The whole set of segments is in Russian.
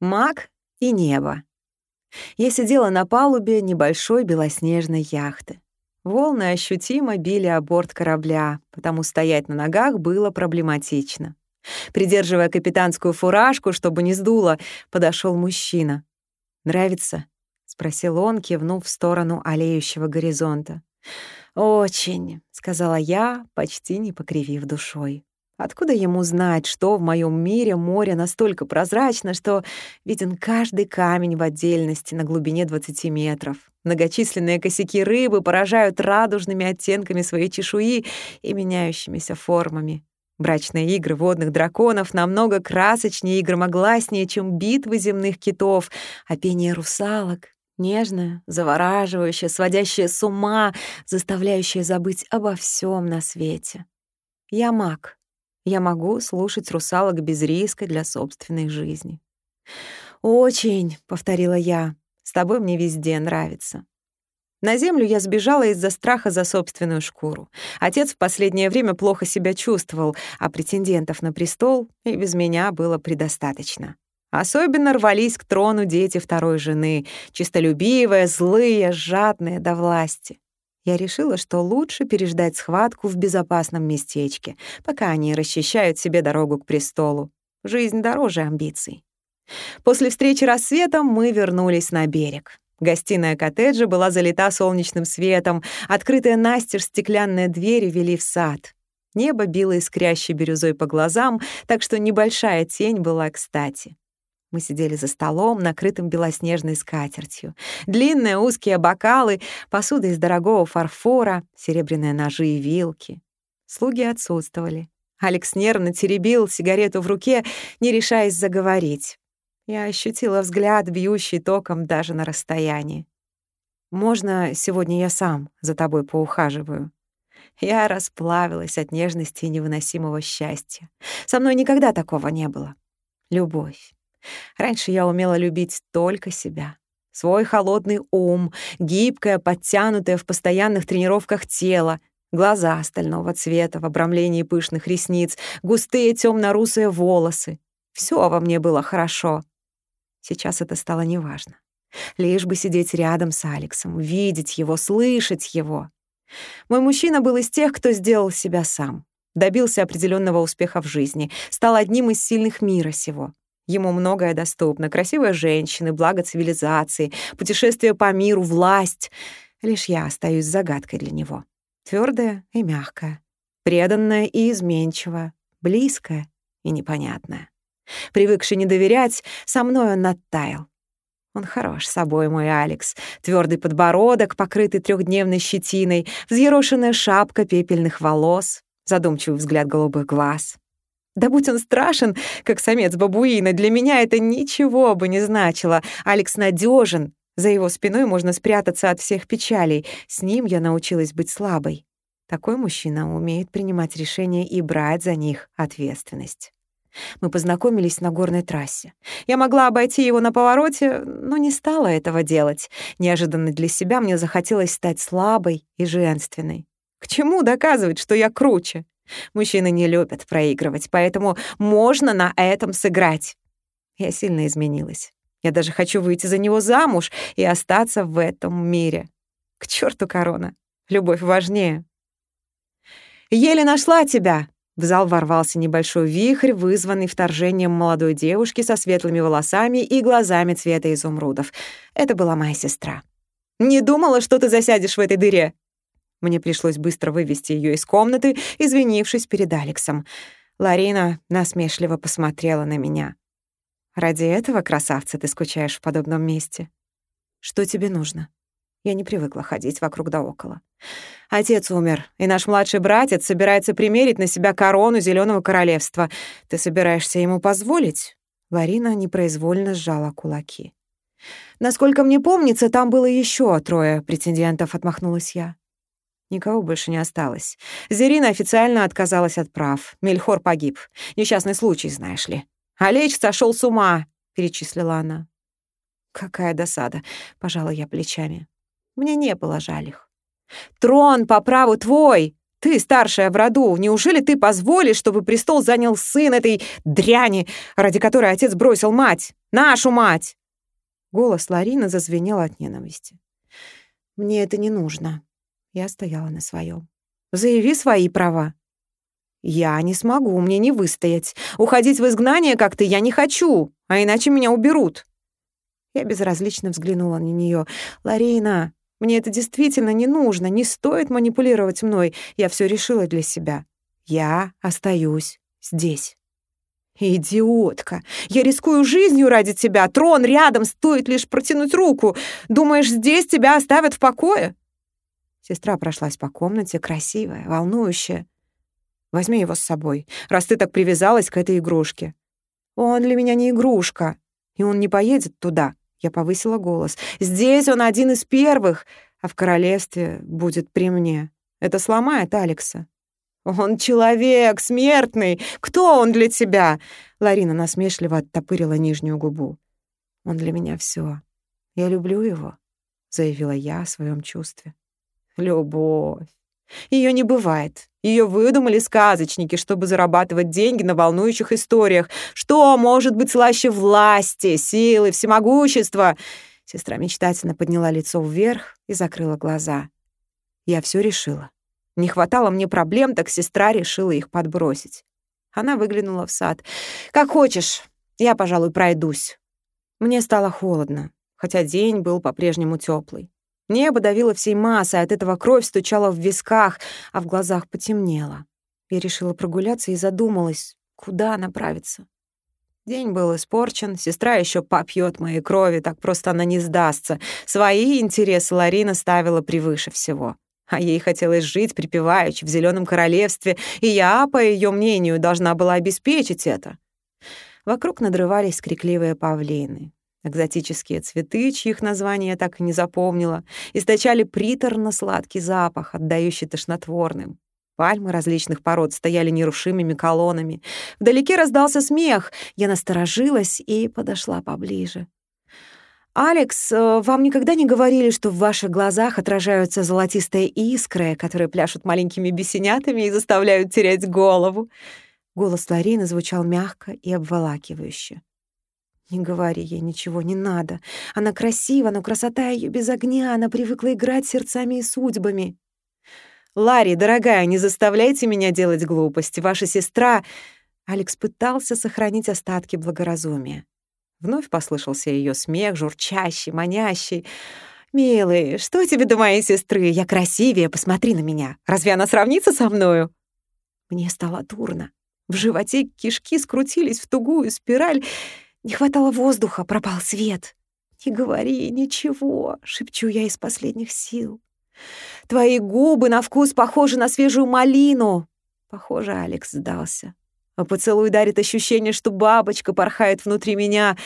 Маг и небо. Я сидела на палубе небольшой белоснежной яхты. Волны ощутимо били о борт корабля, потому стоять на ногах было проблематично. Придерживая капитанскую фуражку, чтобы не сдуло, подошел мужчина. «Нравится?» — спросил он, кивнув в сторону аллеющего горизонта. «Очень», — сказала я, почти не покривив душой. Откуда ему знать, что в моем мире море настолько прозрачно, что виден каждый камень в отдельности на глубине 20 метров? Многочисленные косяки рыбы поражают радужными оттенками своей чешуи и меняющимися формами. Брачные игры водных драконов намного красочнее и громогласнее, чем битвы земных китов, а пение русалок — нежное, завораживающее, сводящее с ума, заставляющее забыть обо всем на свете. Я маг. Я могу слушать русалок без риска для собственной жизни. «Очень», — повторила я, — «с тобой мне везде нравится». На землю я сбежала из-за страха за собственную шкуру. Отец в последнее время плохо себя чувствовал, а претендентов на престол и без меня было предостаточно. Особенно рвались к трону дети второй жены, чистолюбивые, злые, жадные до власти. Я решила, что лучше переждать схватку в безопасном местечке, пока они расчищают себе дорогу к престолу. Жизнь дороже амбиций. После встречи рассветом мы вернулись на берег. Гостиная коттеджа была залита солнечным светом, открытая настежь стеклянные двери вели в сад. Небо било искрящей бирюзой по глазам, так что небольшая тень была кстати. Мы сидели за столом, накрытым белоснежной скатертью. Длинные узкие бокалы, посуда из дорогого фарфора, серебряные ножи и вилки. Слуги отсутствовали. Алекс нервно теребил сигарету в руке, не решаясь заговорить. Я ощутила взгляд, бьющий током даже на расстоянии. «Можно сегодня я сам за тобой поухаживаю?» Я расплавилась от нежности и невыносимого счастья. Со мной никогда такого не было. Любовь. Раньше я умела любить только себя. Свой холодный ум, гибкое, подтянутое в постоянных тренировках тело, глаза стального цвета в обрамлении пышных ресниц, густые темно-русые волосы. Все во мне было хорошо. Сейчас это стало неважно. Лишь бы сидеть рядом с Алексом, видеть его, слышать его. Мой мужчина был из тех, кто сделал себя сам, добился определенного успеха в жизни, стал одним из сильных мира сего. Ему многое доступно. Красивые женщины, благо цивилизации, путешествия по миру, власть. Лишь я остаюсь загадкой для него. Твердая и мягкая, преданная и изменчивая, близкая и непонятная. Привыкший не доверять, со мной он оттаял. Он хорош собой, мой Алекс. Твердый подбородок, покрытый трехдневной щетиной, взъерошенная шапка пепельных волос, задумчивый взгляд голубых глаз. Да будь он страшен, как самец бабуина, для меня это ничего бы не значило. Алекс надежен, за его спиной можно спрятаться от всех печалей. С ним я научилась быть слабой. Такой мужчина умеет принимать решения и брать за них ответственность. Мы познакомились на горной трассе. Я могла обойти его на повороте, но не стала этого делать. Неожиданно для себя мне захотелось стать слабой и женственной. К чему доказывать, что я круче? Мужчины не любят проигрывать, поэтому можно на этом сыграть. Я сильно изменилась. Я даже хочу выйти за него замуж и остаться в этом мире. К черту корона. Любовь важнее. «Еле нашла тебя!» В зал ворвался небольшой вихрь, вызванный вторжением молодой девушки со светлыми волосами и глазами цвета изумрудов. Это была моя сестра. «Не думала, что ты засядешь в этой дыре!» Мне пришлось быстро вывести ее из комнаты, извинившись перед Алексом. Ларина насмешливо посмотрела на меня. «Ради этого, красавца, ты скучаешь в подобном месте? Что тебе нужно?» Я не привыкла ходить вокруг да около. Отец умер, и наш младший братец собирается примерить на себя корону Зеленого королевства. Ты собираешься ему позволить?» Ларина непроизвольно сжала кулаки. «Насколько мне помнится, там было еще трое претендентов», — отмахнулась я. Никого больше не осталось. Зерина официально отказалась от прав. Мельхор погиб. Несчастный случай, знаешь ли. «Олеч сошел с ума», — перечислила она. «Какая досада», — пожала я плечами. Мне не было жаль их. «Трон по праву твой! Ты старшая в роду. Неужели ты позволишь, чтобы престол занял сын этой дряни, ради которой отец бросил мать? Нашу мать!» Голос Ларины зазвенел от ненависти. «Мне это не нужно». Я стояла на своем. «Заяви свои права». «Я не смогу, мне не выстоять. Уходить в изгнание, как ты, я не хочу, а иначе меня уберут». Я безразлично взглянула на нее. «Ларина, мне это действительно не нужно, не стоит манипулировать мной. Я все решила для себя. Я остаюсь здесь». «Идиотка! Я рискую жизнью ради тебя. Трон рядом, стоит лишь протянуть руку. Думаешь, здесь тебя оставят в покое?» Сестра прошлась по комнате, красивая, волнующая. «Возьми его с собой, раз ты так привязалась к этой игрушке». «Он для меня не игрушка, и он не поедет туда». Я повысила голос. «Здесь он один из первых, а в королевстве будет при мне. Это сломает Алекса». «Он человек, смертный! Кто он для тебя?» Ларина насмешливо оттопырила нижнюю губу. «Он для меня все. Я люблю его», — заявила я о своем чувстве. «Любовь. Ее не бывает. Ее выдумали сказочники, чтобы зарабатывать деньги на волнующих историях. Что может быть слаще власти, силы, всемогущества?» Сестра мечтательно подняла лицо вверх и закрыла глаза. «Я все решила. Не хватало мне проблем, так сестра решила их подбросить. Она выглянула в сад. «Как хочешь, я, пожалуй, пройдусь». Мне стало холодно, хотя день был по-прежнему теплый. Небо давило всей массой, от этого кровь стучала в висках, а в глазах потемнело. Я решила прогуляться и задумалась, куда направиться. День был испорчен, сестра еще попьет моей крови, так просто она не сдастся. Свои интересы Ларина ставила превыше всего. А ей хотелось жить припеваючи в зеленом королевстве, и я, по ее мнению, должна была обеспечить это. Вокруг надрывались крикливые павлины. Экзотические цветы, чьих названий я так и не запомнила, источали приторно-сладкий запах, отдающий тошнотворным. Пальмы различных пород стояли нерушимыми колоннами. Вдалеке раздался смех. Я насторожилась и подошла поближе. «Алекс, э, вам никогда не говорили, что в ваших глазах отражаются золотистые искры, которые пляшут маленькими бесенятами и заставляют терять голову?» Голос Ларины звучал мягко и обволакивающе. «Не говори ей ничего, не надо. Она красива, но красота ее без огня, она привыкла играть сердцами и судьбами». «Ларри, дорогая, не заставляйте меня делать глупости. Ваша сестра...» Алекс пытался сохранить остатки благоразумия. Вновь послышался ее смех, журчащий, манящий. «Милый, что тебе до моей сестры? Я красивее, посмотри на меня. Разве она сравнится со мною?» Мне стало дурно. В животе кишки скрутились в тугую спираль. Не хватало воздуха, пропал свет. «Не говори ничего», — шепчу я из последних сил. Твои губы на вкус похожи на свежую малину. Похоже, Алекс сдался. А поцелуй дарит ощущение, что бабочка порхает внутри меня.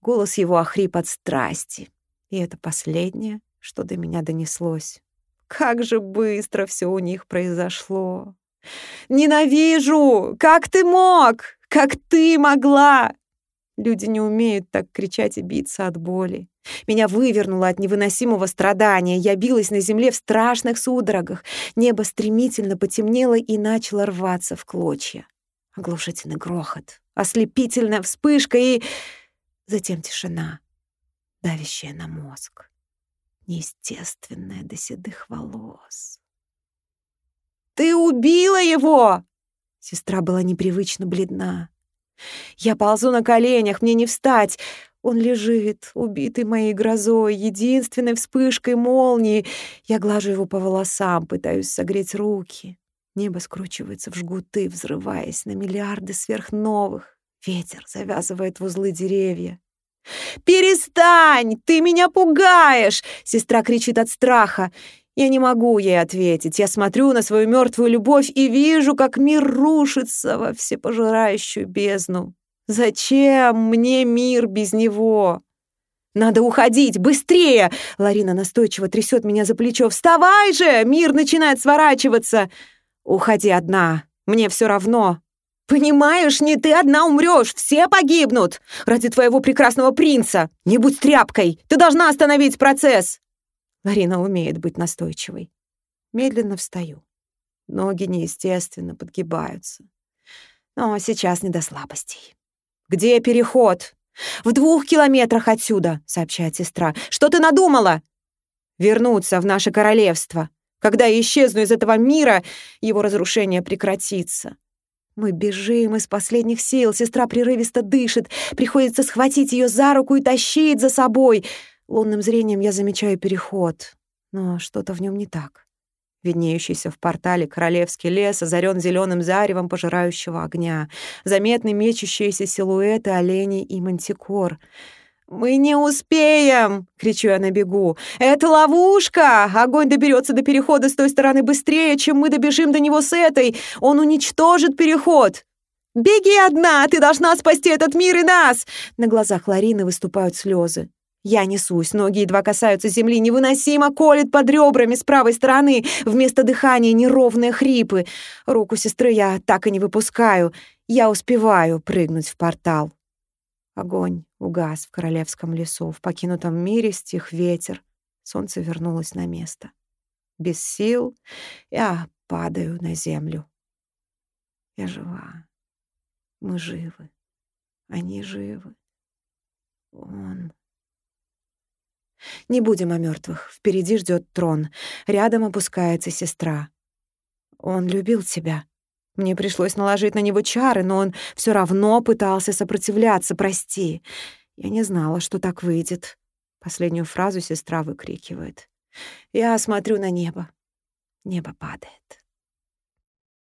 Голос его охрип от страсти. И это последнее, что до меня донеслось. Как же быстро все у них произошло. «Ненавижу! Как ты мог? Как ты могла?» Люди не умеют так кричать и биться от боли. Меня вывернуло от невыносимого страдания. Я билась на земле в страшных судорогах. Небо стремительно потемнело и начало рваться в клочья. Оглушительный грохот, ослепительная вспышка и... Затем тишина, давящая на мозг. Неестественная до седых волос. «Ты убила его!» Сестра была непривычно бледна. Я ползу на коленях, мне не встать. Он лежит, убитый моей грозой, единственной вспышкой молнии. Я глажу его по волосам, пытаюсь согреть руки. Небо скручивается в жгуты, взрываясь на миллиарды сверхновых. Ветер завязывает в узлы деревья. «Перестань! Ты меня пугаешь!» Сестра кричит от страха. Я не могу ей ответить. Я смотрю на свою мертвую любовь и вижу, как мир рушится во всепожирающую бездну. Зачем мне мир без него? Надо уходить, быстрее! Ларина настойчиво трясет меня за плечо. Вставай же! Мир начинает сворачиваться. Уходи одна. Мне все равно. Понимаешь, не ты одна умрешь, все погибнут. Ради твоего прекрасного принца. Не будь тряпкой. Ты должна остановить процесс. Марина умеет быть настойчивой. Медленно встаю. Ноги неестественно подгибаются. Но сейчас не до слабостей. «Где переход?» «В двух километрах отсюда», — сообщает сестра. «Что ты надумала?» «Вернуться в наше королевство. Когда я исчезну из этого мира, его разрушение прекратится». Мы бежим из последних сил, сестра прерывисто дышит, приходится схватить ее за руку и тащить за собой. Лунным зрением я замечаю переход, но что-то в нем не так. Виднеющийся в портале королевский лес озарен зеленым заревом пожирающего огня, заметны мечущиеся силуэты оленей и мантикор. «Мы не успеем!» — кричу я на бегу. «Это ловушка! Огонь доберется до перехода с той стороны быстрее, чем мы добежим до него с этой! Он уничтожит переход!» «Беги одна! Ты должна спасти этот мир и нас!» На глазах Ларины выступают слезы. Я несусь, ноги едва касаются земли, невыносимо колет под ребрами с правой стороны, вместо дыхания неровные хрипы. Руку сестры я так и не выпускаю. Я успеваю прыгнуть в портал. Огонь угас в королевском лесу, в покинутом мире стих ветер. Солнце вернулось на место. Без сил я падаю на землю. Я жива. Мы живы. Они живы. Он не будем о мертвых. Впереди ждет трон. Рядом опускается сестра. Он любил тебя. Мне пришлось наложить на него чары, но он все равно пытался сопротивляться. Прости. Я не знала, что так выйдет. Последнюю фразу сестра выкрикивает. Я смотрю на небо. Небо падает.